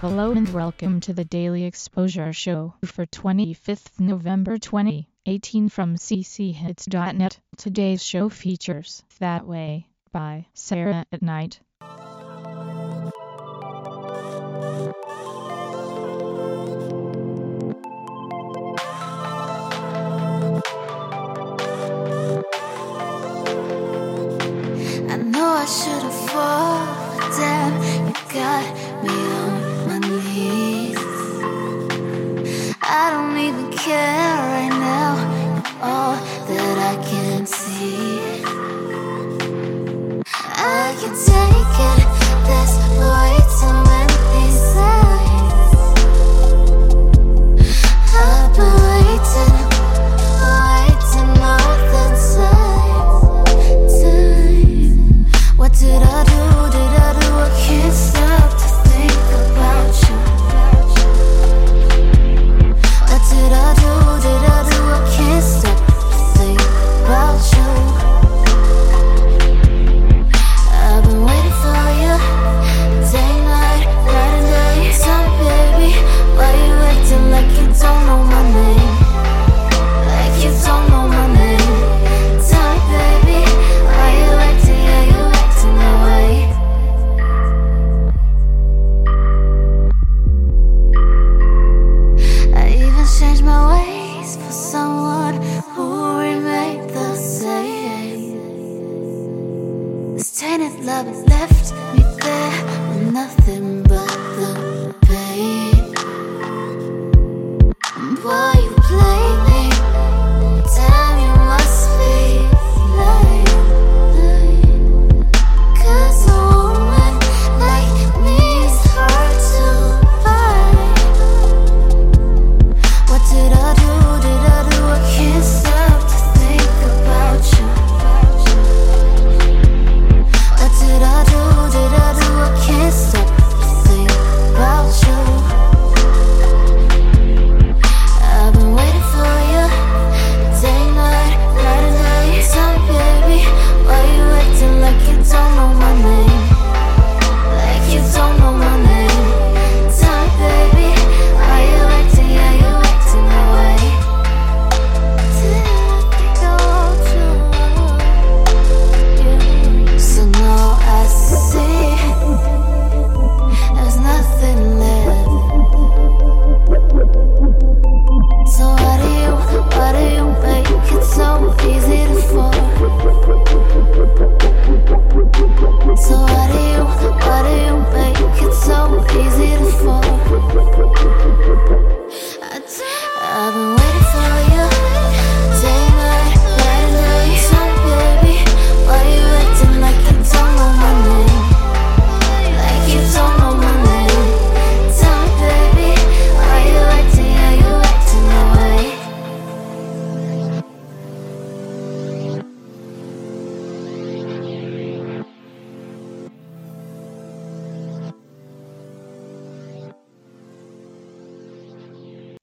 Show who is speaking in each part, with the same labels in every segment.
Speaker 1: Hello and welcome to the Daily Exposure Show for 25th November 2018 from cchits.net. Today's show features That Way by Sarah at Night.
Speaker 2: care right now. All that I can see. I can take it. There's way too many pieces. I've been waiting, waiting all the time. time. What did I do?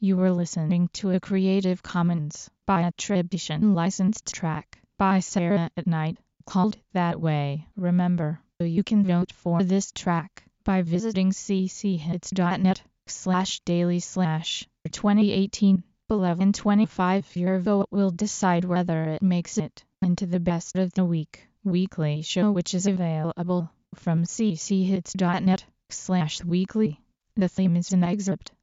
Speaker 2: You
Speaker 1: were listening to a Creative Commons by attribution licensed track by Sarah at Night called That Way. Remember, you can vote for this track by visiting cchits.net slash daily slash 2018 1125. Your vote will decide whether it makes it into the best of the week. Weekly show which is available from cchits.net slash weekly. The theme is an excerpt